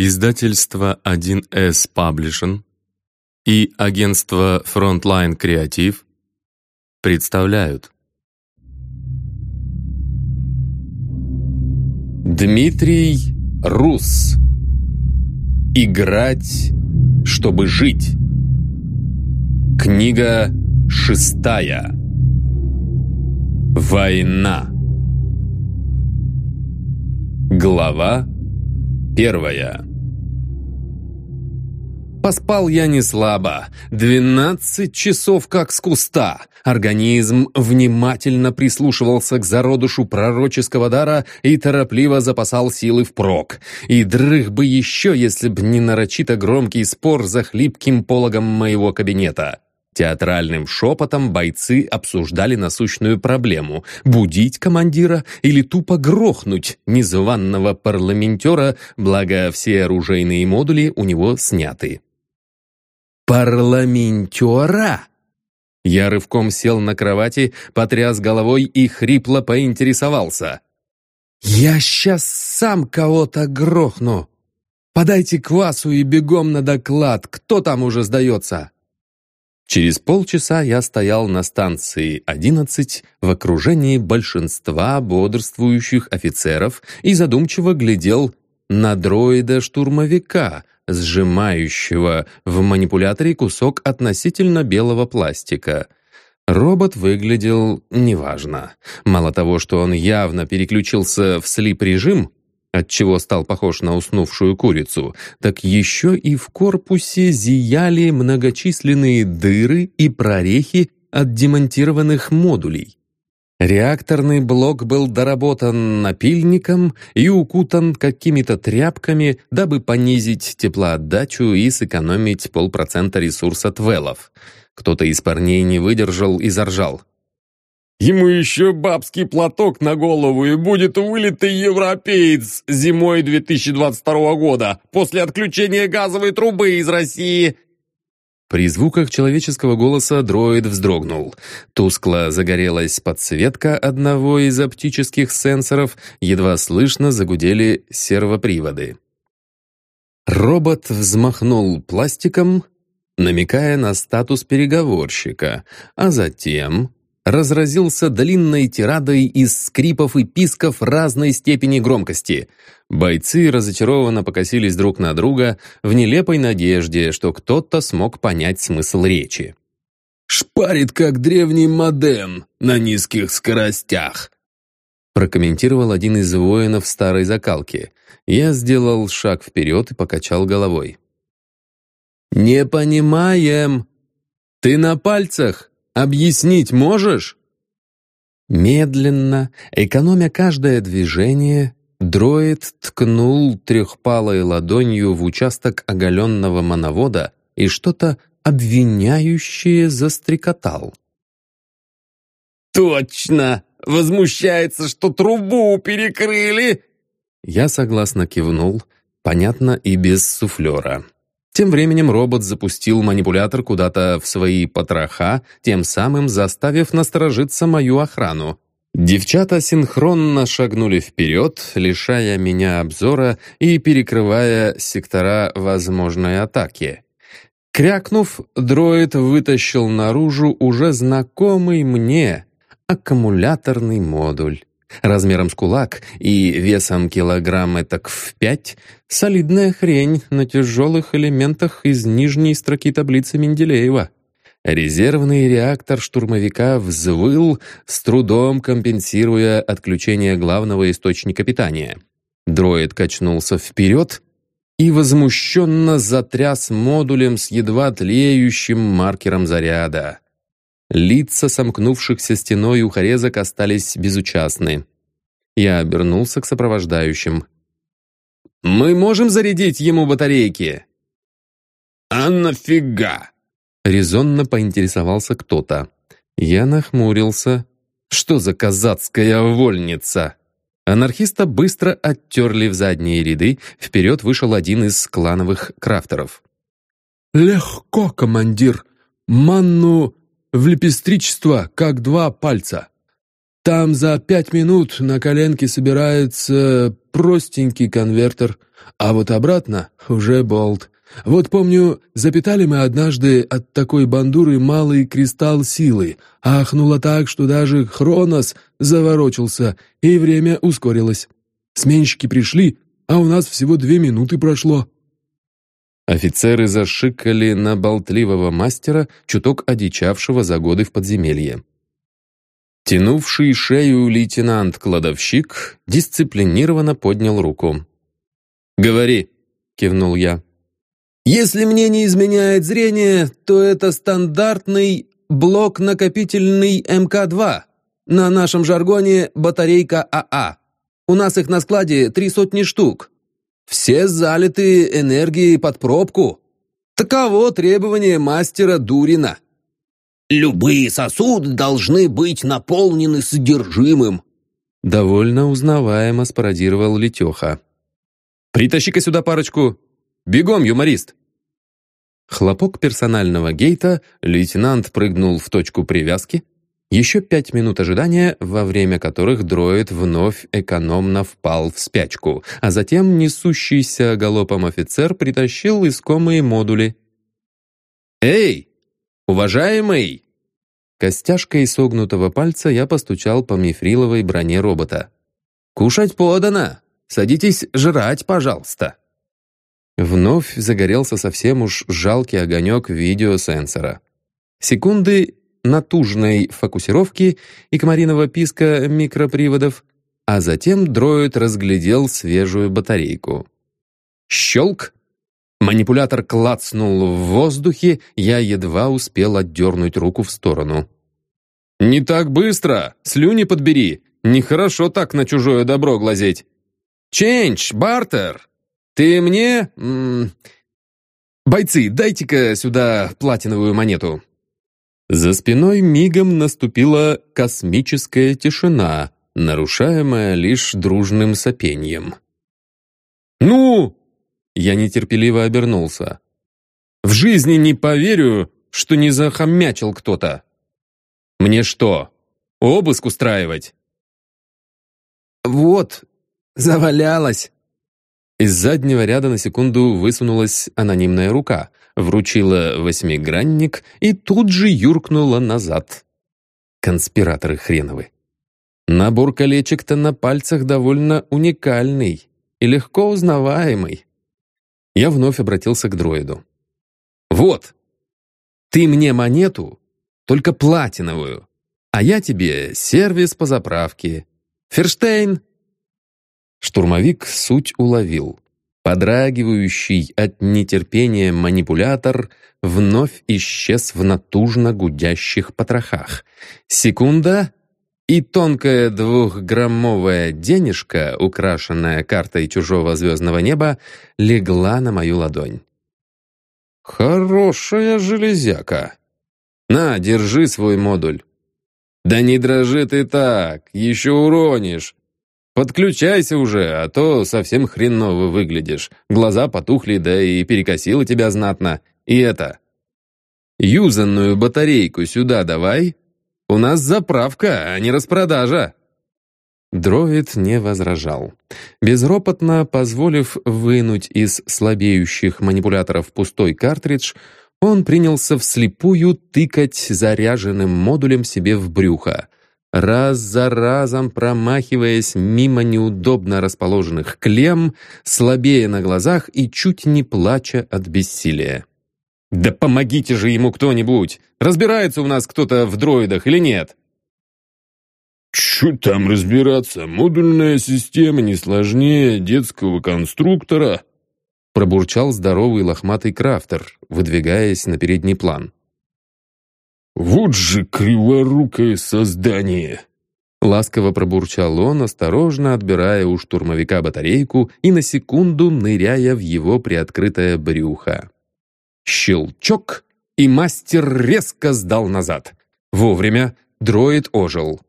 Издательство 1С Publishing и агентство Frontline Creative представляют. Дмитрий Рус. Играть, чтобы жить. Книга шестая. Война. Глава первая Поспал я не слабо. Двенадцать часов как с куста. Организм внимательно прислушивался к зародышу пророческого дара и торопливо запасал силы впрок. И дрых бы еще, если б не нарочито громкий спор за хлипким пологом моего кабинета. Театральным шепотом бойцы обсуждали насущную проблему – будить командира или тупо грохнуть незваного парламентера, благо все оружейные модули у него сняты. «Парламентера?» Я рывком сел на кровати, потряс головой и хрипло поинтересовался. «Я сейчас сам кого-то грохну. Подайте квасу и бегом на доклад. Кто там уже сдается?» Через полчаса я стоял на станции 11 в окружении большинства бодрствующих офицеров и задумчиво глядел на дроида-штурмовика, сжимающего в манипуляторе кусок относительно белого пластика. Робот выглядел неважно. Мало того, что он явно переключился в слип-режим, отчего стал похож на уснувшую курицу, так еще и в корпусе зияли многочисленные дыры и прорехи от демонтированных модулей. Реакторный блок был доработан напильником и укутан какими-то тряпками, дабы понизить теплоотдачу и сэкономить полпроцента ресурса твелов. Кто-то из парней не выдержал и заржал. «Ему еще бабский платок на голову и будет вылитый европеец зимой 2022 года после отключения газовой трубы из России!» При звуках человеческого голоса дроид вздрогнул. Тускло загорелась подсветка одного из оптических сенсоров, едва слышно загудели сервоприводы. Робот взмахнул пластиком, намекая на статус переговорщика, а затем разразился длинной тирадой из скрипов и писков разной степени громкости. Бойцы разочарованно покосились друг на друга в нелепой надежде, что кто-то смог понять смысл речи. «Шпарит, как древний модем на низких скоростях», прокомментировал один из воинов старой закалки. Я сделал шаг вперед и покачал головой. «Не понимаем. Ты на пальцах?» Объяснить можешь?» Медленно, экономя каждое движение, дроид ткнул трехпалой ладонью в участок оголенного моновода и что-то обвиняющее застрекотал. «Точно! Возмущается, что трубу перекрыли!» Я согласно кивнул, понятно и без суфлера. Тем временем робот запустил манипулятор куда-то в свои потроха, тем самым заставив насторожиться мою охрану. Девчата синхронно шагнули вперед, лишая меня обзора и перекрывая сектора возможной атаки. Крякнув, дроид вытащил наружу уже знакомый мне аккумуляторный модуль. Размером с кулак и весом килограмм так в пять — солидная хрень на тяжелых элементах из нижней строки таблицы Менделеева. Резервный реактор штурмовика взвыл, с трудом компенсируя отключение главного источника питания. Дроид качнулся вперед и возмущенно затряс модулем с едва тлеющим маркером заряда. Лица сомкнувшихся стеной ухорезок остались безучастны. Я обернулся к сопровождающим. «Мы можем зарядить ему батарейки?» «А нафига?» Резонно поинтересовался кто-то. Я нахмурился. «Что за казацкая вольница?» Анархиста быстро оттерли в задние ряды, вперед вышел один из клановых крафтеров. «Легко, командир. Манну в лепестричество, как два пальца. Там за пять минут на коленке собирается простенький конвертер, А вот обратно уже болт. Вот помню, запитали мы однажды от такой бандуры малый кристалл силы. Ахнуло так, что даже Хронос заворочился, и время ускорилось. Сменщики пришли, а у нас всего две минуты прошло. Офицеры зашикали на болтливого мастера, чуток одичавшего за годы в подземелье. Тянувший шею лейтенант-кладовщик дисциплинированно поднял руку. «Говори», — кивнул я. Если мне не изменяет зрение, то это стандартный блок-накопительный МК-2. На нашем жаргоне батарейка АА. А. У нас их на складе три сотни штук. Все залиты энергией под пробку. Таково требование мастера Дурина. Любые сосуды должны быть наполнены содержимым. Довольно узнаваемо спародировал Летеха. «Притащи-ка сюда парочку. Бегом, юморист!» Хлопок персонального гейта, лейтенант прыгнул в точку привязки. Еще пять минут ожидания, во время которых дроид вновь экономно впал в спячку, а затем несущийся галопом офицер притащил искомые модули. «Эй, уважаемый!» Костяшкой согнутого пальца я постучал по мифриловой броне робота. «Кушать подано! Садитесь жрать, пожалуйста!» Вновь загорелся совсем уж жалкий огонек видеосенсора. Секунды натужной фокусировки и комариного писка микроприводов, а затем дроид разглядел свежую батарейку. Щелк! Манипулятор клацнул в воздухе, я едва успел отдернуть руку в сторону. «Не так быстро! Слюни подбери! Нехорошо так на чужое добро глазеть!» «Ченч, бартер!» «Ты мне... Бойцы, дайте-ка сюда платиновую монету». За спиной мигом наступила космическая тишина, нарушаемая лишь дружным сопением. «Ну!» Я нетерпеливо обернулся. «В жизни не поверю, что не захомячил кто-то. Мне что, обыск устраивать?» «Вот, завалялась!» Из заднего ряда на секунду высунулась анонимная рука, вручила восьмигранник и тут же юркнула назад. Конспираторы хреновы. Набор колечек-то на пальцах довольно уникальный и легко узнаваемый. Я вновь обратился к дроиду. «Вот, ты мне монету, только платиновую, а я тебе сервис по заправке. Ферштейн, Штурмовик суть уловил. Подрагивающий от нетерпения манипулятор вновь исчез в натужно гудящих потрохах. Секунда, и тонкая двухграммовая денежка, украшенная картой чужого звездного неба, легла на мою ладонь. «Хорошая железяка! На, держи свой модуль!» «Да не дрожи ты так, еще уронишь!» Подключайся уже, а то совсем хреново выглядишь. Глаза потухли, да и перекосило тебя знатно. И это... Юзанную батарейку сюда давай. У нас заправка, а не распродажа. Дроид не возражал. Безропотно позволив вынуть из слабеющих манипуляторов пустой картридж, он принялся вслепую тыкать заряженным модулем себе в брюхо раз за разом промахиваясь мимо неудобно расположенных клем, слабее на глазах и чуть не плача от бессилия. «Да помогите же ему кто-нибудь! Разбирается у нас кто-то в дроидах или нет?» «Чё там разбираться? Модульная система не сложнее детского конструктора», пробурчал здоровый лохматый крафтер, выдвигаясь на передний план. «Вот же криворукое создание!» Ласково пробурчал он, осторожно отбирая у штурмовика батарейку и на секунду ныряя в его приоткрытое брюхо. Щелчок, и мастер резко сдал назад. Вовремя дроид ожил.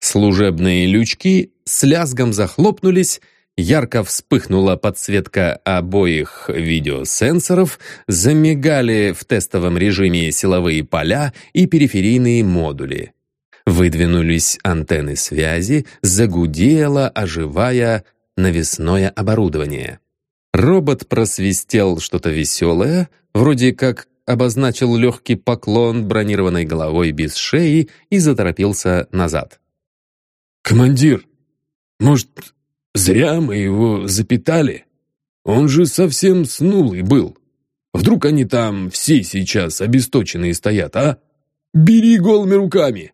Служебные лючки с лязгом захлопнулись, Ярко вспыхнула подсветка обоих видеосенсоров, замигали в тестовом режиме силовые поля и периферийные модули. Выдвинулись антенны связи, загудело, оживая навесное оборудование. Робот просвистел что-то веселое, вроде как обозначил легкий поклон бронированной головой без шеи и заторопился назад. «Командир, может, зря мы его запитали? Он же совсем снулый был. Вдруг они там все сейчас обесточенные стоят, а? Бери голыми руками!»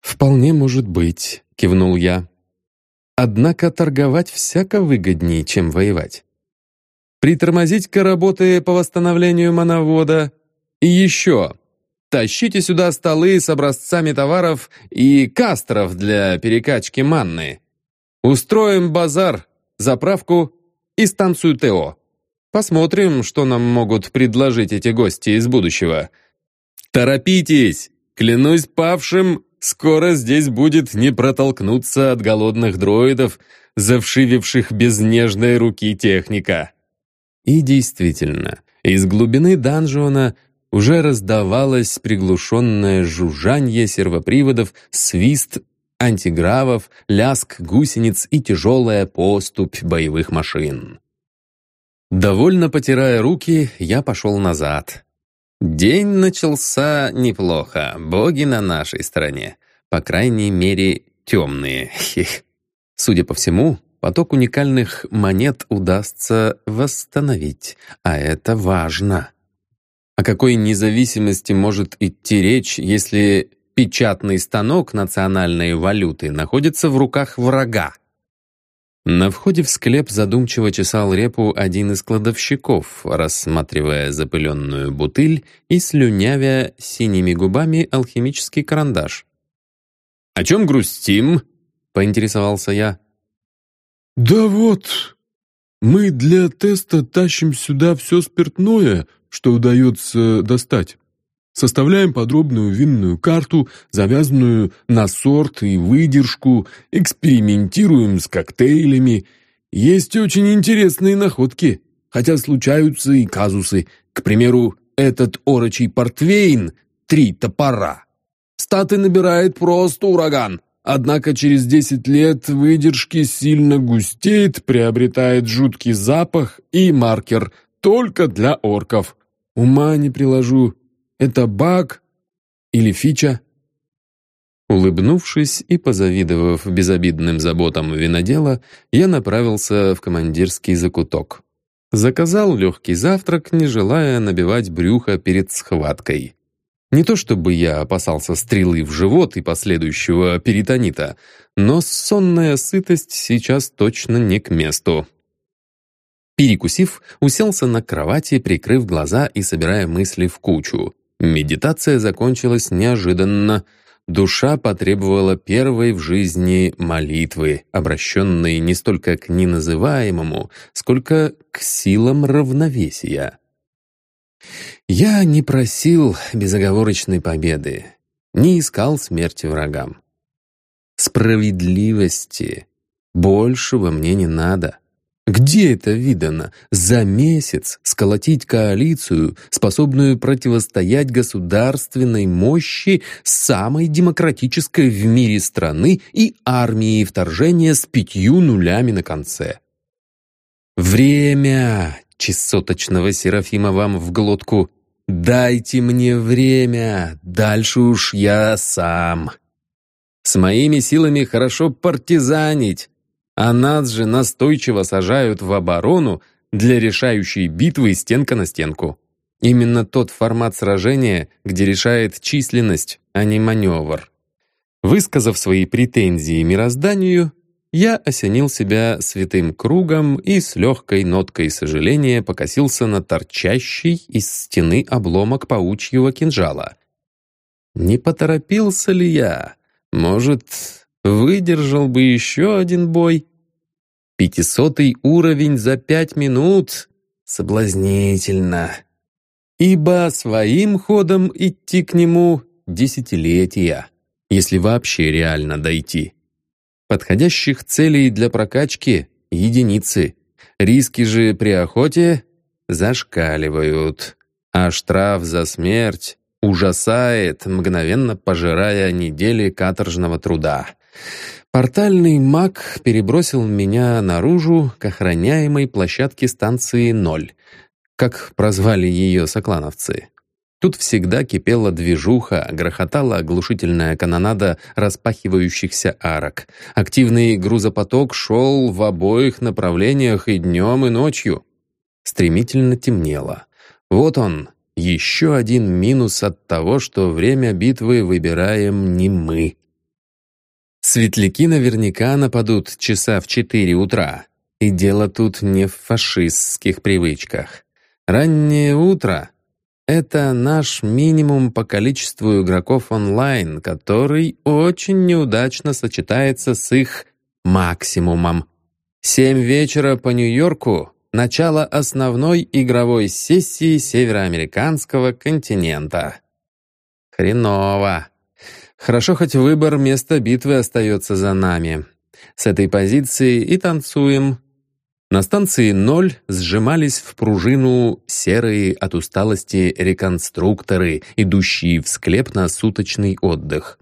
«Вполне может быть», — кивнул я. «Однако торговать всяко выгоднее, чем воевать. Притормозить-ка работы по восстановлению мановода. И еще, тащите сюда столы с образцами товаров и кастров для перекачки манны. Устроим базар, заправку и станцию ТО. Посмотрим, что нам могут предложить эти гости из будущего. Торопитесь! Клянусь павшим, скоро здесь будет не протолкнуться от голодных дроидов, завшививших без нежной руки техника. И действительно, из глубины данжона уже раздавалось приглушенное жужжание сервоприводов, свист антигравов, ляск гусениц и тяжелая поступь боевых машин. Довольно потирая руки, я пошел назад. День начался неплохо, боги на нашей стороне. По крайней мере, темные. Судя по всему, поток уникальных монет удастся восстановить, а это важно. О какой независимости может идти речь, если печатный станок национальной валюты находится в руках врага? На входе в склеп задумчиво чесал репу один из кладовщиков, рассматривая запыленную бутыль и слюнявя синими губами алхимический карандаш. «О чем грустим?» — поинтересовался я. «Да вот, мы для теста тащим сюда все спиртное, что удается достать. Составляем подробную винную карту, завязанную на сорт и выдержку, экспериментируем с коктейлями. Есть очень интересные находки, хотя случаются и казусы. К примеру, этот орочий портвейн «Три топора». Статы набирает просто ураган. Однако через 10 лет выдержки сильно густеет, приобретает жуткий запах и маркер только для орков. Ума не приложу, это баг или фича?» Улыбнувшись и позавидовав безобидным заботам винодела, я направился в командирский закуток. Заказал легкий завтрак, не желая набивать брюхо перед схваткой. Не то чтобы я опасался стрелы в живот и последующего перитонита, но сонная сытость сейчас точно не к месту. Перекусив, уселся на кровати, прикрыв глаза и собирая мысли в кучу. Медитация закончилась неожиданно. Душа потребовала первой в жизни молитвы, обращенной не столько к неназываемому, сколько к силам равновесия. Я не просил безоговорочной победы, не искал смерти врагам. Справедливости большего мне не надо. Где это видано? За месяц сколотить коалицию, способную противостоять государственной мощи самой демократической в мире страны и армии вторжения с пятью нулями на конце. Время чесоточного Серафима вам в глотку. Дайте мне время, дальше уж я сам. С моими силами хорошо партизанить, а нас же настойчиво сажают в оборону для решающей битвы стенка на стенку. Именно тот формат сражения, где решает численность, а не маневр. Высказав свои претензии мирозданию, я осенил себя святым кругом и с легкой ноткой сожаления покосился на торчащий из стены обломок паучьего кинжала. Не поторопился ли я? Может, Выдержал бы еще один бой. Пятисотый уровень за пять минут. Соблазнительно. Ибо своим ходом идти к нему десятилетия, если вообще реально дойти. Подходящих целей для прокачки — единицы. Риски же при охоте зашкаливают. А штраф за смерть ужасает, мгновенно пожирая недели каторжного труда. Портальный маг перебросил меня наружу к охраняемой площадке станции «Ноль», как прозвали ее соклановцы. Тут всегда кипела движуха, грохотала оглушительная канонада распахивающихся арок. Активный грузопоток шел в обоих направлениях и днем, и ночью. Стремительно темнело. Вот он, еще один минус от того, что время битвы выбираем не мы. Светляки наверняка нападут часа в четыре утра. И дело тут не в фашистских привычках. Раннее утро — это наш минимум по количеству игроков онлайн, который очень неудачно сочетается с их максимумом. Семь вечера по Нью-Йорку — начало основной игровой сессии североамериканского континента. Хреново. Хорошо, хоть выбор места битвы остается за нами. С этой позиции и танцуем. На станции «Ноль» сжимались в пружину серые от усталости реконструкторы, идущие в склеп на суточный отдых.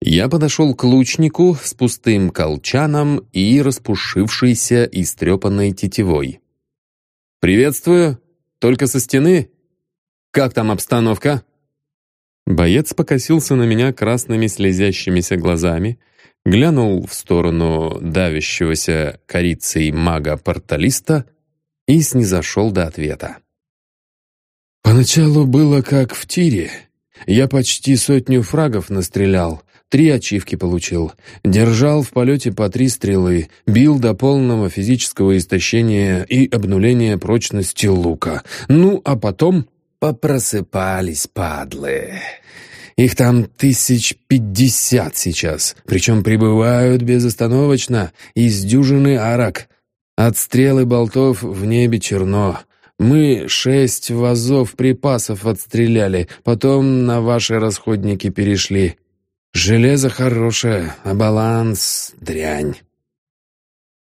Я подошел к лучнику с пустым колчаном и распушившейся и стрепанной тетивой. «Приветствую! Только со стены? Как там обстановка?» Боец покосился на меня красными слезящимися глазами, глянул в сторону давящегося корицей мага-порталиста и снизошел до ответа. «Поначалу было как в тире. Я почти сотню фрагов настрелял, три ачивки получил, держал в полете по три стрелы, бил до полного физического истощения и обнуления прочности лука. Ну, а потом Попросыпались падлы. Их там тысяч пятьдесят сейчас, причем прибывают безостановочно из дюжины. От стрелы болтов в небе черно. Мы шесть вазов припасов отстреляли, потом на ваши расходники перешли. Железо хорошее, а баланс — дрянь.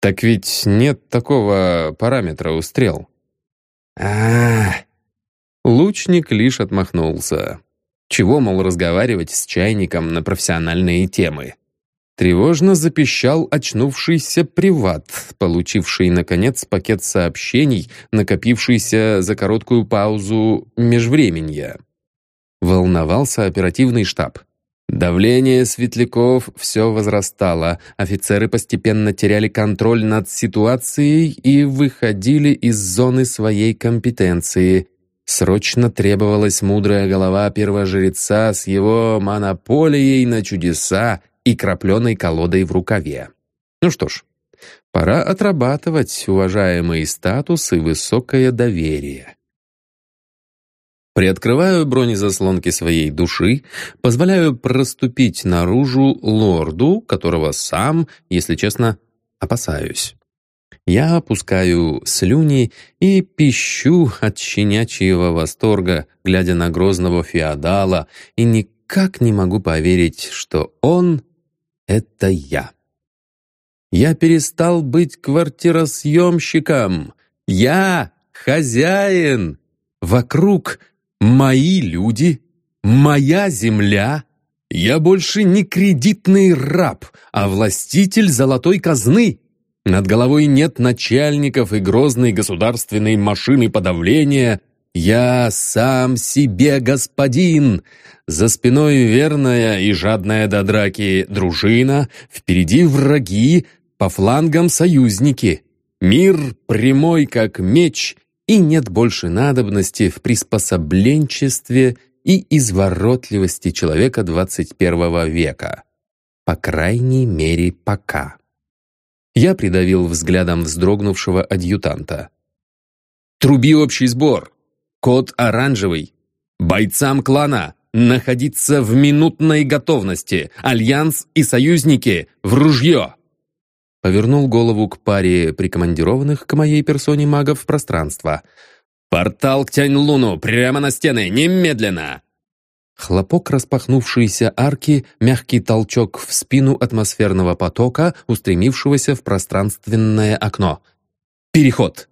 Так ведь нет такого параметра у стрел. А, Лучник лишь отмахнулся. Чего, мол, разговаривать с чайником на профессиональные темы? Тревожно запищал очнувшийся приват, получивший, наконец, пакет сообщений, накопившийся за короткую паузу межвременья. Волновался оперативный штаб. Давление светляков все возрастало, офицеры постепенно теряли контроль над ситуацией и выходили из зоны своей компетенции. Срочно требовалась мудрая голова первожреца с его монополией на чудеса и крапленой колодой в рукаве. Ну что ж, пора отрабатывать уважаемый статус и высокое доверие. Приоткрываю бронезаслонки своей души, позволяю проступить наружу лорду, которого сам, если честно, опасаюсь. Я опускаю слюни и пищу от щенячьего восторга, глядя на грозного феодала, и никак не могу поверить, что он — это я. Я перестал быть квартиросъемщиком. Я хозяин. Вокруг мои люди, моя земля. Я больше не кредитный раб, а властитель золотой казны. Над головой нет начальников и грозной государственной машины подавления. Я сам себе господин. За спиной верная и жадная до драки дружина, впереди враги, по флангам союзники. Мир прямой, как меч, и нет больше надобности в приспособленчестве и изворотливости человека 21 века. По крайней мере, пока. Я придавил взглядом вздрогнувшего адъютанта. «Труби общий сбор! Код оранжевый! Бойцам клана находиться в минутной готовности! Альянс и союзники в ружье!» Повернул голову к паре прикомандированных к моей персоне магов в пространство. «Портал к Тянь-Луну! Прямо на стены! Немедленно!» Хлопок распахнувшейся арки, мягкий толчок в спину атмосферного потока, устремившегося в пространственное окно. «Переход!»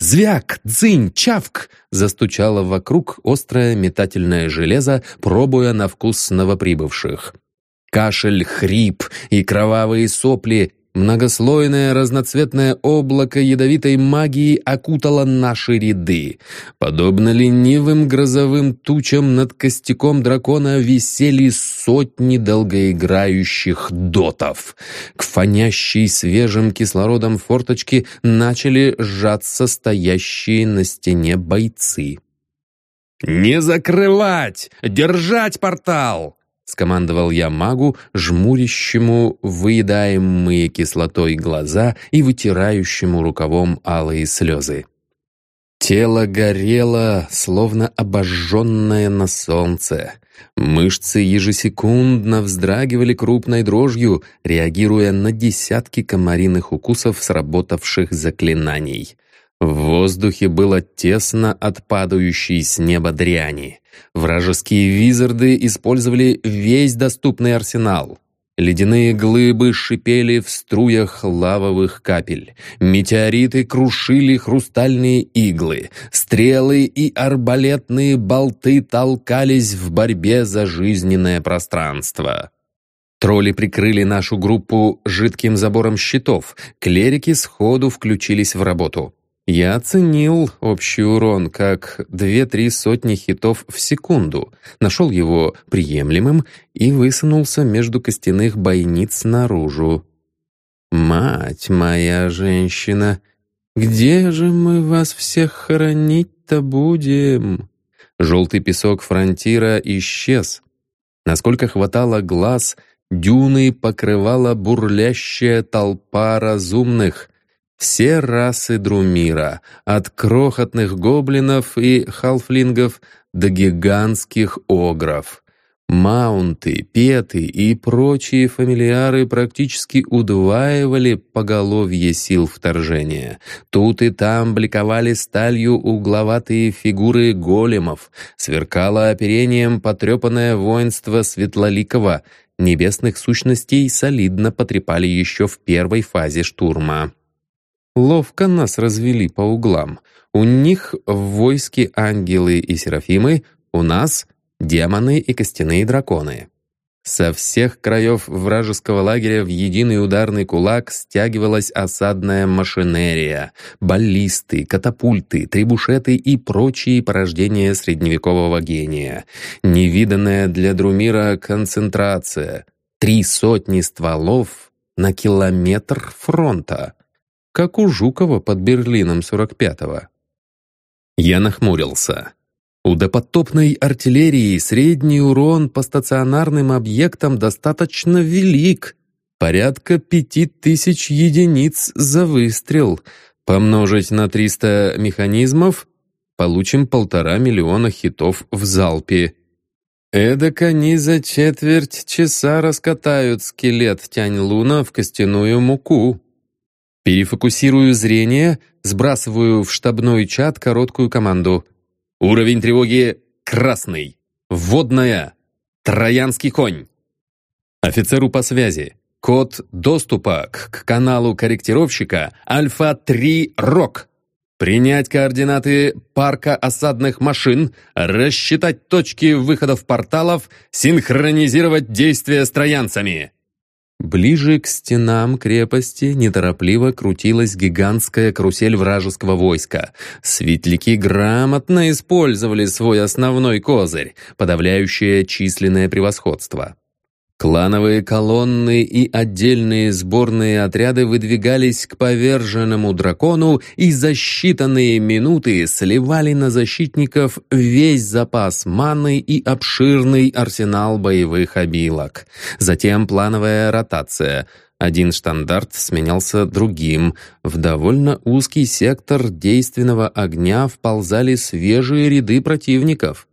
«Звяк! Дзынь! Чавк!» застучало вокруг острое метательное железо, пробуя на вкус новоприбывших. Кашель, хрип и кровавые сопли Многослойное разноцветное облако ядовитой магии окутало наши ряды. Подобно ленивым грозовым тучам над костяком дракона висели сотни долгоиграющих дотов. К фонящей свежим кислородом форточке начали сжаться стоящие на стене бойцы. «Не закрывать! Держать портал!» Скомандовал я магу, жмурящему выедаемые кислотой глаза и вытирающему рукавом алые слезы. Тело горело, словно обожженное на солнце. Мышцы ежесекундно вздрагивали крупной дрожью, реагируя на десятки комариных укусов сработавших заклинаний. В воздухе было тесно от падающей с неба дряни. Вражеские визарды использовали весь доступный арсенал. Ледяные глыбы шипели в струях лавовых капель. Метеориты крушили хрустальные иглы. Стрелы и арбалетные болты толкались в борьбе за жизненное пространство. Тролли прикрыли нашу группу жидким забором щитов. Клерики сходу включились в работу. Я оценил общий урон как две-три сотни хитов в секунду, нашел его приемлемым и высунулся между костяных бойниц наружу. «Мать моя женщина, где же мы вас всех хоронить-то будем?» Желтый песок фронтира исчез. Насколько хватало глаз, дюны покрывала бурлящая толпа разумных — все расы Друмира, от крохотных гоблинов и халфлингов до гигантских огров. Маунты, петы и прочие фамильяры практически удваивали поголовье сил вторжения. Тут и там бликовали сталью угловатые фигуры големов, сверкало оперением потрепанное воинство Светлоликова, небесных сущностей солидно потрепали еще в первой фазе штурма. Ловко нас развели по углам. У них в войске ангелы и серафимы, у нас демоны и костяные драконы. Со всех краев вражеского лагеря в единый ударный кулак стягивалась осадная машинерия, баллисты, катапульты, трибушеты и прочие порождения средневекового гения. Невиданная для Друмира концентрация. Три сотни стволов на километр фронта как у Жукова под Берлином 45-го. Я нахмурился. У допотопной артиллерии средний урон по стационарным объектам достаточно велик. Порядка пяти тысяч единиц за выстрел. Помножить на 300 механизмов — получим полтора миллиона хитов в залпе. Эдак они за четверть часа раскатают скелет Тянь Луна в костяную муку. Перефокусирую зрение, сбрасываю в штабной чат короткую команду. Уровень тревоги красный. Вводная. Троянский конь. Офицеру по связи. Код доступа к каналу корректировщика Альфа-3 Рок. Принять координаты парка осадных машин, рассчитать точки выходов порталов, синхронизировать действия с троянцами. Ближе к стенам крепости неторопливо крутилась гигантская карусель вражеского войска. Светляки грамотно использовали свой основной козырь — подавляющее численное превосходство. Клановые колонны и отдельные сборные отряды выдвигались к поверженному дракону и за считанные минуты сливали на защитников весь запас маны и обширный арсенал боевых обилок. Затем плановая ротация. Один штандарт сменялся другим. В довольно узкий сектор действенного огня вползали свежие ряды противников.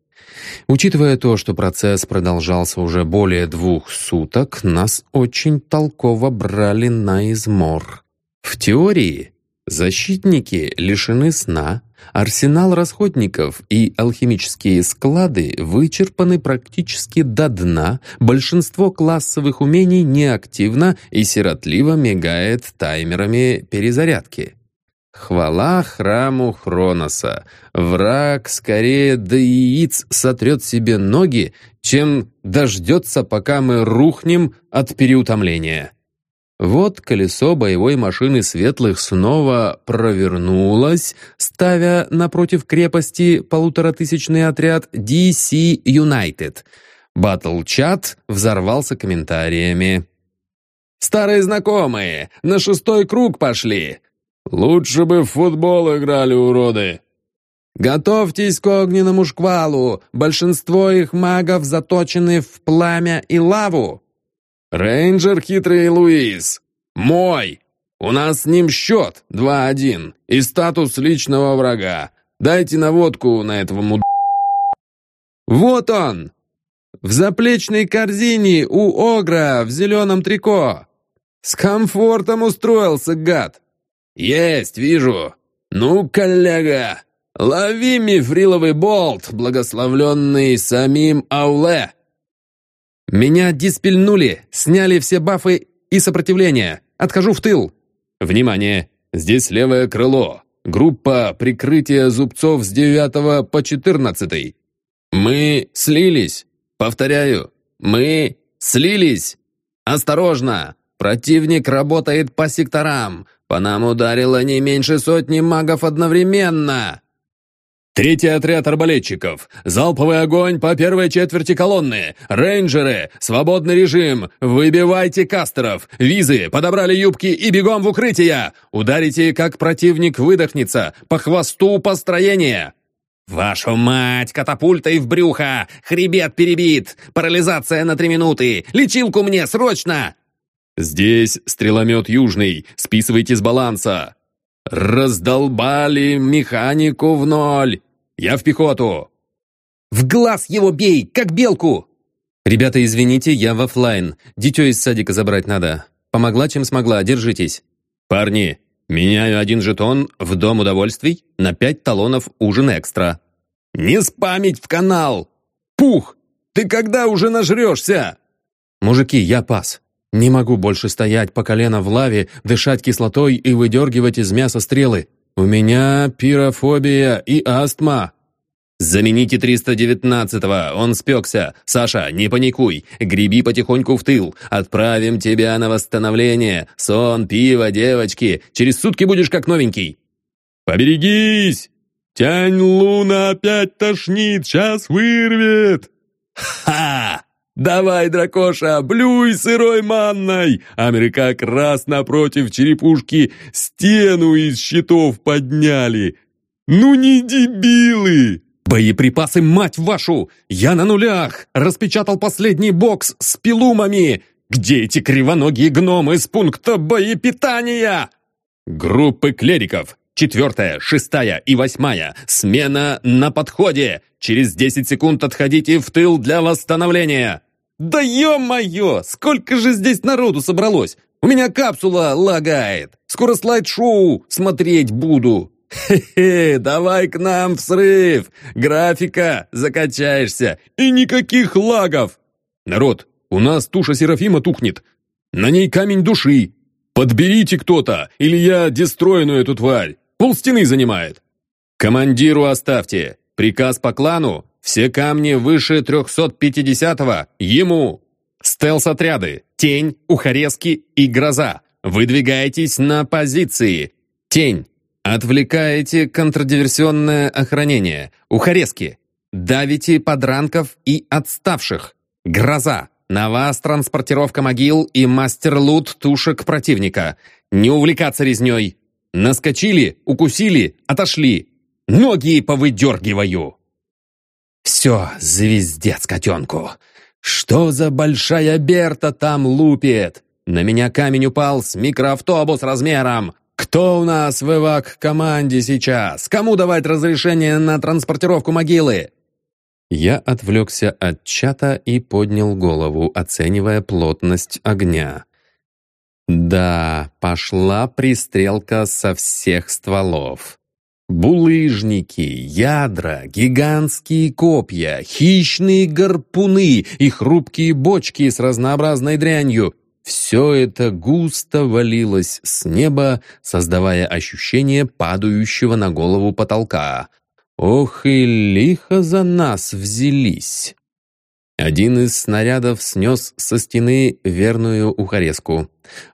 Учитывая то, что процесс продолжался уже более двух суток, нас очень толково брали на измор. В теории защитники лишены сна, арсенал расходников и алхимические склады вычерпаны практически до дна, большинство классовых умений неактивно и сиротливо мигает таймерами перезарядки. Хвала храму Хроноса. Враг скорее до яиц сотрет себе ноги, чем дождется, пока мы рухнем от переутомления. Вот колесо боевой машины светлых снова провернулось, ставя напротив крепости полуторатысячный отряд DC United. Батл-чат взорвался комментариями. «Старые знакомые, на шестой круг пошли. Лучше бы в футбол играли, уроды!» «Готовьтесь к огненному шквалу! Большинство их магов заточены в пламя и лаву!» «Рейнджер хитрый Луис! Мой! У нас с ним счет 2-1 и статус личного врага. Дайте наводку на этого муд... «Вот он! В заплечной корзине у Огра в зеленом трико! С комфортом устроился, гад!» «Есть, вижу! Ну, коллега, лови мифриловый болт, благословленный самим Ауле!» «Меня диспельнули, сняли все бафы и сопротивление. Отхожу в тыл». «Внимание! Здесь левое крыло. Группа прикрытия зубцов с 9 по 14. Мы слились. Повторяю, мы слились. Осторожно! Противник работает по секторам. По нам ударило не меньше сотни магов одновременно. Третий отряд арбалетчиков. Залповый огонь по первой четверти колонны. Рейнджеры. Свободный режим. Выбивайте кастеров. Визы. Подобрали юбки и бегом в укрытие. Ударите, как противник выдохнется. По хвосту построения. «Вашу мать! Катапультой в брюхо! Хребет перебит! Парализация на три минуты! Лечилку мне, срочно!» «Здесь стреломет южный. Списывайте с баланса!» «Раздолбали механику в ноль! Я в пехоту!» «В глаз его бей, как белку!» «Ребята, извините, я в офлайн. Дитё из садика забрать надо. Помогла, чем смогла, держитесь». «Парни, меняю один жетон в Дом удовольствий на пять талонов ужин экстра». «Не спамить в канал! Пух, ты когда уже нажрешься?» «Мужики, я пас. Не могу больше стоять по колено в лаве, дышать кислотой и выдергивать из мяса стрелы. У меня пирофобия и астма. «Замените 319-го, он спекся. Саша, не паникуй, греби потихоньку в тыл. Отправим тебя на восстановление. Сон, пиво, девочки. Через сутки будешь как новенький». «Поберегись! Тянь Луна опять тошнит, сейчас вырвет!» «Ха! «Давай, дракоша, блюй сырой манной!» Америка раз напротив черепушки стену из щитов подняли. «Ну не дебилы!» «Боеприпасы, мать вашу! Я на нулях! Распечатал последний бокс с пилумами! Где эти кривоногие гномы с пункта боепитания?» «Группы клериков! Четвертая, шестая и восьмая. Смена на подходе. Через десять секунд отходите в тыл для восстановления. «Да ё-моё! Сколько же здесь народу собралось! У меня капсула лагает! Скоро слайд-шоу смотреть буду!» «Хе-хе, давай к нам в срыв! Графика, закачаешься! И никаких лагов!» «Народ, у нас туша Серафима тухнет! На ней камень души! Подберите кто-то, или я дестройну эту тварь! Полстены занимает!» «Командиру оставьте! Приказ по клану все камни выше 350-го ему. Стелс-отряды, тень, ухарезки и гроза. Выдвигайтесь на позиции. Тень. Отвлекаете контрдиверсионное охранение. Ухарезки. Давите подранков и отставших. Гроза. На вас транспортировка могил и мастер-лут тушек противника. Не увлекаться резней. Наскочили, укусили, отошли. Ноги повыдергиваю. Все, звездец котенку. Что за большая Берта там лупит? На меня камень упал с микроавтобус размером. Кто у нас в эвак-команде сейчас? Кому давать разрешение на транспортировку могилы? Я отвлекся от чата и поднял голову, оценивая плотность огня. Да, пошла пристрелка со всех стволов. Булыжники, ядра, гигантские копья, хищные гарпуны и хрупкие бочки с разнообразной дрянью. все это густо валилось с неба, создавая ощущение падающего на голову потолка. Ох и лихо за нас взялись. Один из снарядов снес со стены верную ухорезку.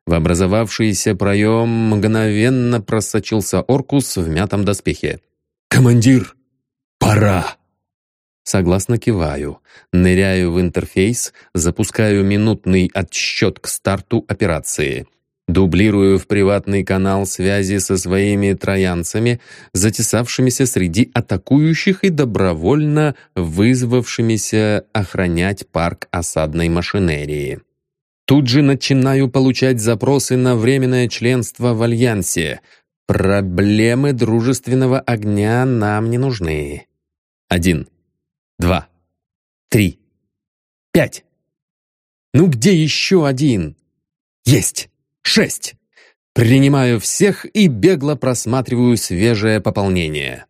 В образовавшийся проем мгновенно просочился Оркус в мятом доспехе. «Командир, пора!» Согласно киваю, ныряю в интерфейс, запускаю минутный отсчет к старту операции. Дублирую в приватный канал связи со своими троянцами, затесавшимися среди атакующих и добровольно вызвавшимися охранять парк осадной машинерии. Тут же начинаю получать запросы на временное членство в Альянсе. Проблемы дружественного огня нам не нужны. Один два, три, пять. Ну где еще один? Есть! Шесть! Принимаю всех и бегло просматриваю свежее пополнение.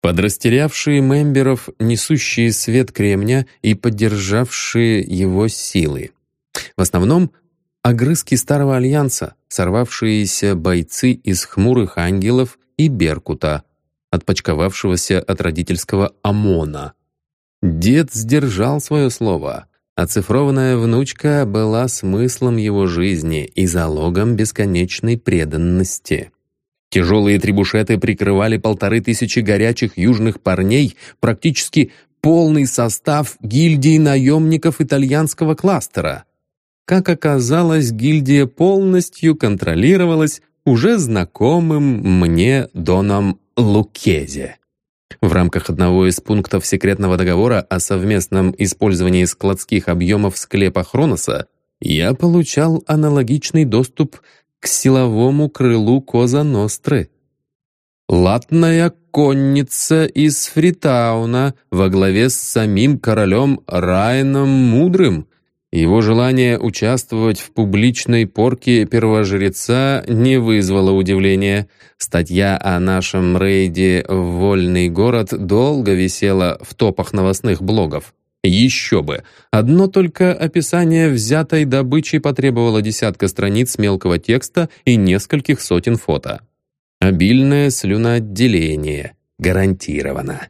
Подрастерявшие мемберов, несущие свет кремня и поддержавшие его силы. В основном огрызки Старого Альянса, сорвавшиеся бойцы из хмурых ангелов и Беркута, отпочковавшегося от родительского ОМОНа. Дед сдержал свое слово. Оцифрованная внучка была смыслом его жизни и залогом бесконечной преданности. Тяжелые трибушеты прикрывали полторы тысячи горячих южных парней, практически полный состав гильдии наемников итальянского кластера. Как оказалось, гильдия полностью контролировалась уже знакомым мне Доном Лукезе. В рамках одного из пунктов секретного договора о совместном использовании складских объемов склепа Хроноса я получал аналогичный доступ к силовому крылу Коза Ностры. Латная конница из Фритауна во главе с самим королем Райаном Мудрым его желание участвовать в публичной порке первожреца не вызвало удивления. Статья о нашем рейде в Вольный город долго висела в топах новостных блогов. Еще бы! Одно только описание взятой добычи потребовало десятка страниц мелкого текста и нескольких сотен фото. Обильное слюноотделение. Гарантировано.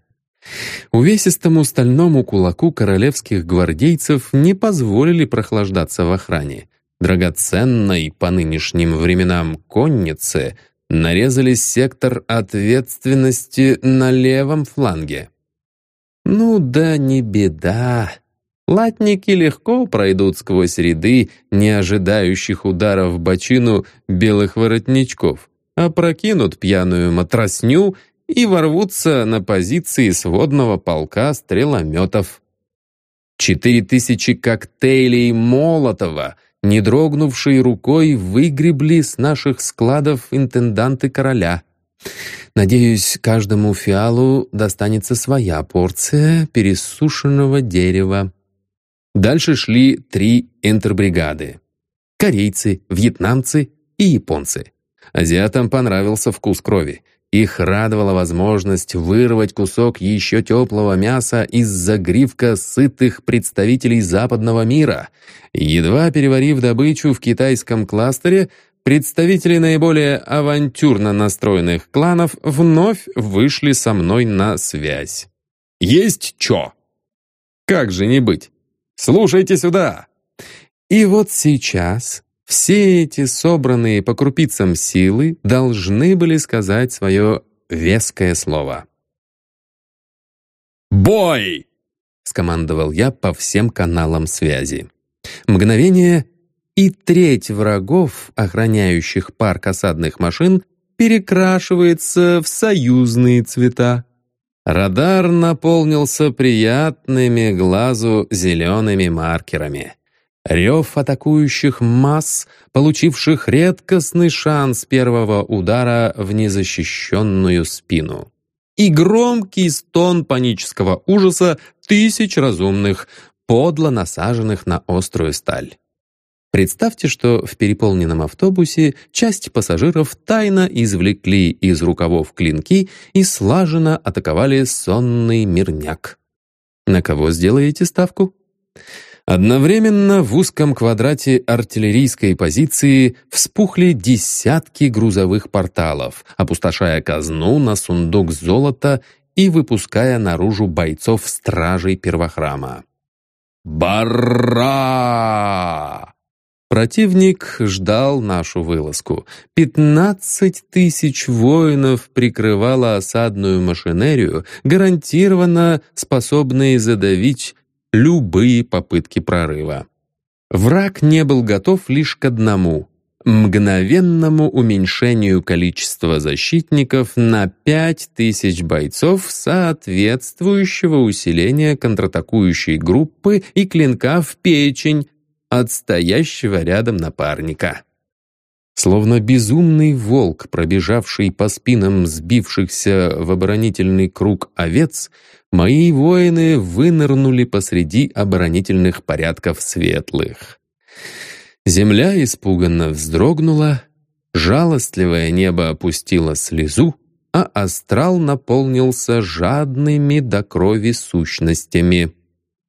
Увесистому стальному кулаку королевских гвардейцев не позволили прохлаждаться в охране. Драгоценной по нынешним временам коннице нарезали сектор ответственности на левом фланге. Ну да не беда. Латники легко пройдут сквозь ряды не ожидающих ударов бочину белых воротничков, опрокинут пьяную матросню и ворвутся на позиции сводного полка стрелометов. Четыре тысячи коктейлей Молотова, не дрогнувшей рукой, выгребли с наших складов интенданты короля. Надеюсь, каждому фиалу достанется своя порция пересушенного дерева. Дальше шли три интербригады. Корейцы, вьетнамцы и японцы. Азиатам понравился вкус крови. Их радовала возможность вырвать кусок еще теплого мяса из загривка сытых представителей западного мира. Едва переварив добычу в китайском кластере, представители наиболее авантюрно настроенных кланов вновь вышли со мной на связь. «Есть чё?» «Как же не быть? Слушайте сюда!» И вот сейчас все эти собранные по крупицам силы должны были сказать свое веское слово. «Бой!» — скомандовал я по всем каналам связи. Мгновение, и треть врагов, охраняющих парк осадных машин, перекрашивается в союзные цвета. Радар наполнился приятными глазу зелеными маркерами. Рев атакующих масс, получивших редкостный шанс первого удара в незащищенную спину. И громкий стон панического ужаса тысяч разумных, подло насаженных на острую сталь. Представьте, что в переполненном автобусе часть пассажиров тайно извлекли из рукавов клинки и слаженно атаковали сонный мирняк. На кого сделаете ставку? Одновременно в узком квадрате артиллерийской позиции вспухли десятки грузовых порталов, опустошая казну на сундук золота и выпуская наружу бойцов стражей первохрама. «Бара!» Противник ждал нашу вылазку. Пятнадцать тысяч воинов прикрывало осадную машинерию, гарантированно способные задавить любые попытки прорыва. Враг не был готов лишь к одному — мгновенному уменьшению количества защитников на пять тысяч бойцов соответствующего усиления контратакующей группы и клинка в печень от стоящего рядом напарника. Словно безумный волк, пробежавший по спинам сбившихся в оборонительный круг овец, мои воины вынырнули посреди оборонительных порядков светлых. Земля испуганно вздрогнула, жалостливое небо опустило слезу, а астрал наполнился жадными до крови сущностями.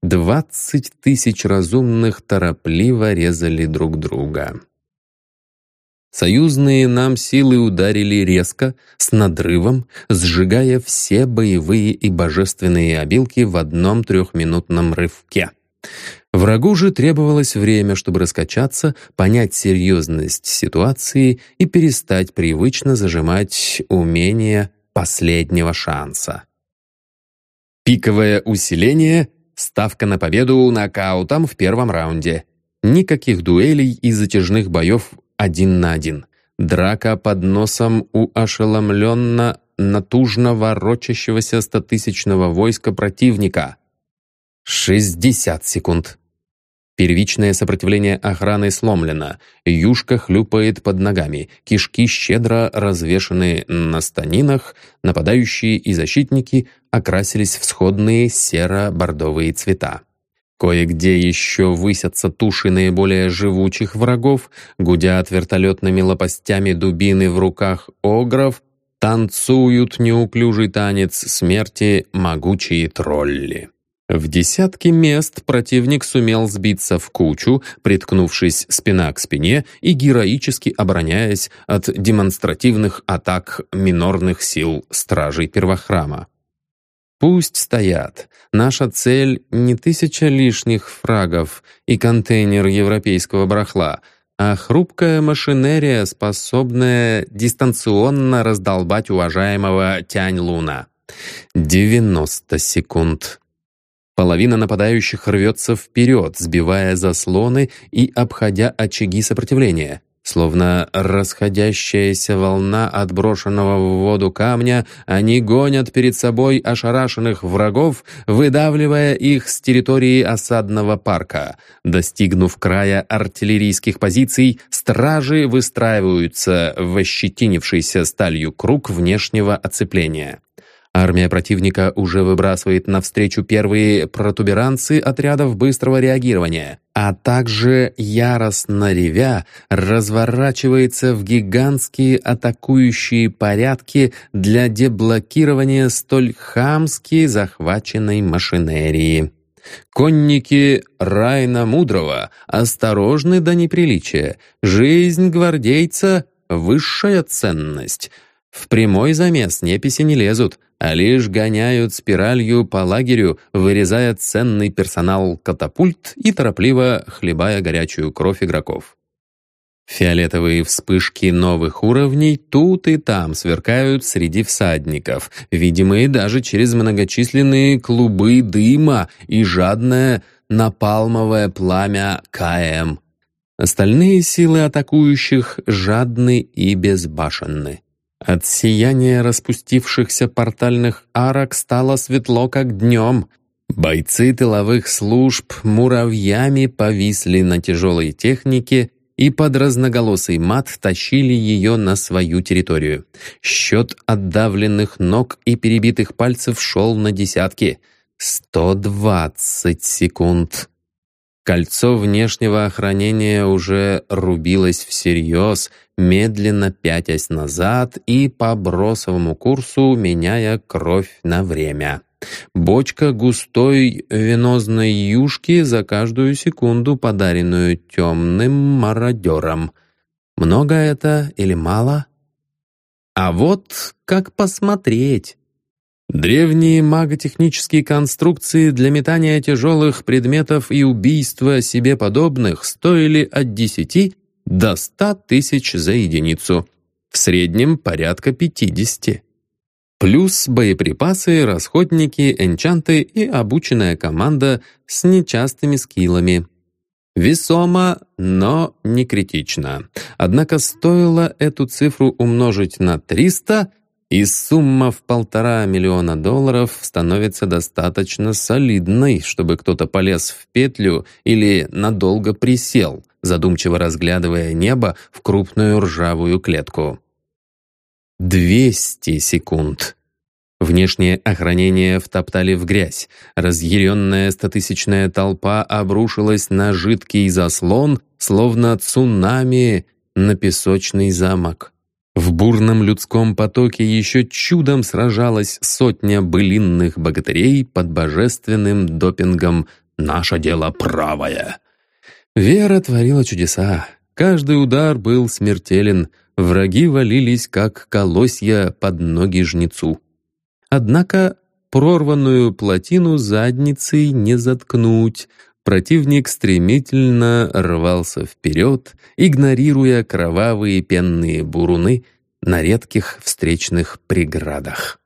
Двадцать тысяч разумных торопливо резали друг друга. Союзные нам силы ударили резко, с надрывом, сжигая все боевые и божественные обилки в одном трехминутном рывке. Врагу же требовалось время, чтобы раскачаться, понять серьезность ситуации и перестать привычно зажимать умение последнего шанса. Пиковое усиление — ставка на победу нокаутом в первом раунде. Никаких дуэлей и затяжных боев один на один. Драка под носом у ошеломленно натужно ворочащегося стотысячного войска противника. 60 секунд. Первичное сопротивление охраны сломлено. Юшка хлюпает под ногами. Кишки щедро развешаны на станинах. Нападающие и защитники окрасились в сходные серо-бордовые цвета. Кое-где еще высятся туши наиболее живучих врагов, гудят вертолетными лопастями дубины в руках огров, танцуют неуклюжий танец смерти могучие тролли. В десятки мест противник сумел сбиться в кучу, приткнувшись спина к спине и героически обороняясь от демонстративных атак минорных сил стражей первохрама. Пусть стоят. Наша цель не тысяча лишних фрагов и контейнер европейского барахла, а хрупкая машинерия, способная дистанционно раздолбать уважаемого Тянь Луна. 90 секунд. Половина нападающих рвется вперед, сбивая заслоны и обходя очаги сопротивления. Словно расходящаяся волна отброшенного в воду камня, они гонят перед собой ошарашенных врагов, выдавливая их с территории осадного парка. Достигнув края артиллерийских позиций, стражи выстраиваются в ощетинившийся сталью круг внешнего оцепления. Армия противника уже выбрасывает навстречу первые протуберанцы отрядов быстрого реагирования, а также, яростно ревя, разворачивается в гигантские атакующие порядки для деблокирования столь хамски захваченной машинерии. Конники Райна Мудрого осторожны до неприличия. Жизнь гвардейца — высшая ценность. В прямой замес неписи не лезут, а лишь гоняют спиралью по лагерю, вырезая ценный персонал катапульт и торопливо хлебая горячую кровь игроков. Фиолетовые вспышки новых уровней тут и там сверкают среди всадников, видимые даже через многочисленные клубы дыма и жадное напалмовое пламя КМ. Остальные силы атакующих жадны и безбашенны. От сияния распустившихся портальных арок стало светло, как днем. Бойцы тыловых служб муравьями повисли на тяжелой технике и под разноголосый мат тащили ее на свою территорию. Счет отдавленных ног и перебитых пальцев шел на десятки. Сто двадцать секунд. Кольцо внешнего охранения уже рубилось всерьез, медленно пятясь назад и по бросовому курсу меняя кровь на время. Бочка густой венозной юшки за каждую секунду, подаренную темным мародером. Много это или мало? А вот как посмотреть. Древние маготехнические конструкции для метания тяжелых предметов и убийства себе подобных стоили от 10 до 100 тысяч за единицу, в среднем порядка 50. Плюс боеприпасы, расходники, энчанты и обученная команда с нечастыми скиллами. Весомо, но не критично. Однако стоило эту цифру умножить на 300, и сумма в полтора миллиона долларов становится достаточно солидной, чтобы кто-то полез в петлю или надолго присел, задумчиво разглядывая небо в крупную ржавую клетку. 200 секунд. Внешнее охранение втоптали в грязь. Разъяренная стотысячная толпа обрушилась на жидкий заслон, словно цунами на песочный замок. В бурном людском потоке еще чудом сражалась сотня былинных богатырей под божественным допингом «Наше дело правое». Вера творила чудеса. Каждый удар был смертелен. Враги валились, как колосья под ноги жнецу. Однако прорванную плотину задницей не заткнуть. Противник стремительно рвался вперед, игнорируя кровавые пенные буруны на редких встречных преградах.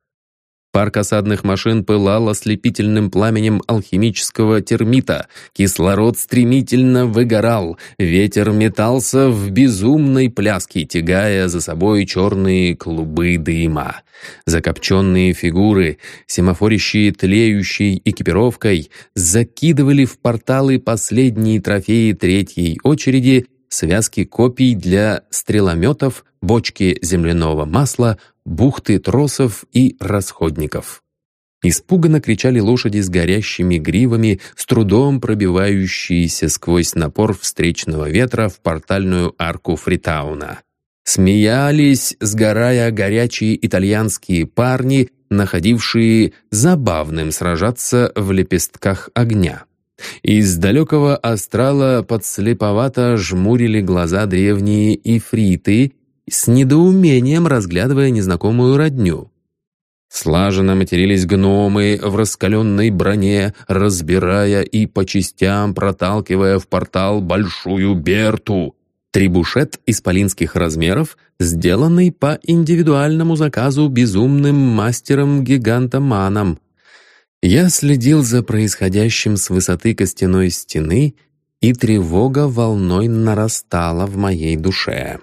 Парк осадных машин пылал ослепительным пламенем алхимического термита. Кислород стремительно выгорал. Ветер метался в безумной пляске, тягая за собой черные клубы дыма. Закопченные фигуры, семафорящие тлеющей экипировкой, закидывали в порталы последние трофеи третьей очереди, связки копий для стрелометов, бочки земляного масла, бухты тросов и расходников. Испуганно кричали лошади с горящими гривами, с трудом пробивающиеся сквозь напор встречного ветра в портальную арку Фритауна. Смеялись, сгорая горячие итальянские парни, находившие забавным сражаться в лепестках огня. Из далекого астрала подслеповато жмурили глаза древние ифриты, с недоумением разглядывая незнакомую родню. Слаженно матерились гномы в раскаленной броне, разбирая и по частям проталкивая в портал большую Берту. Трибушет исполинских размеров, сделанный по индивидуальному заказу безумным мастером-гигантоманом. Я следил за происходящим с высоты костяной стены, и тревога волной нарастала в моей душе.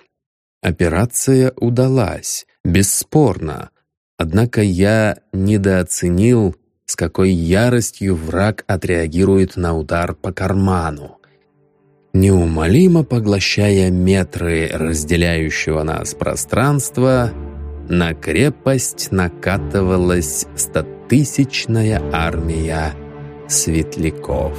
Операция удалась, бесспорно. Однако я недооценил, с какой яростью враг отреагирует на удар по карману. Неумолимо поглощая метры разделяющего нас пространства, на крепость накатывалась стотысячная армия светляков.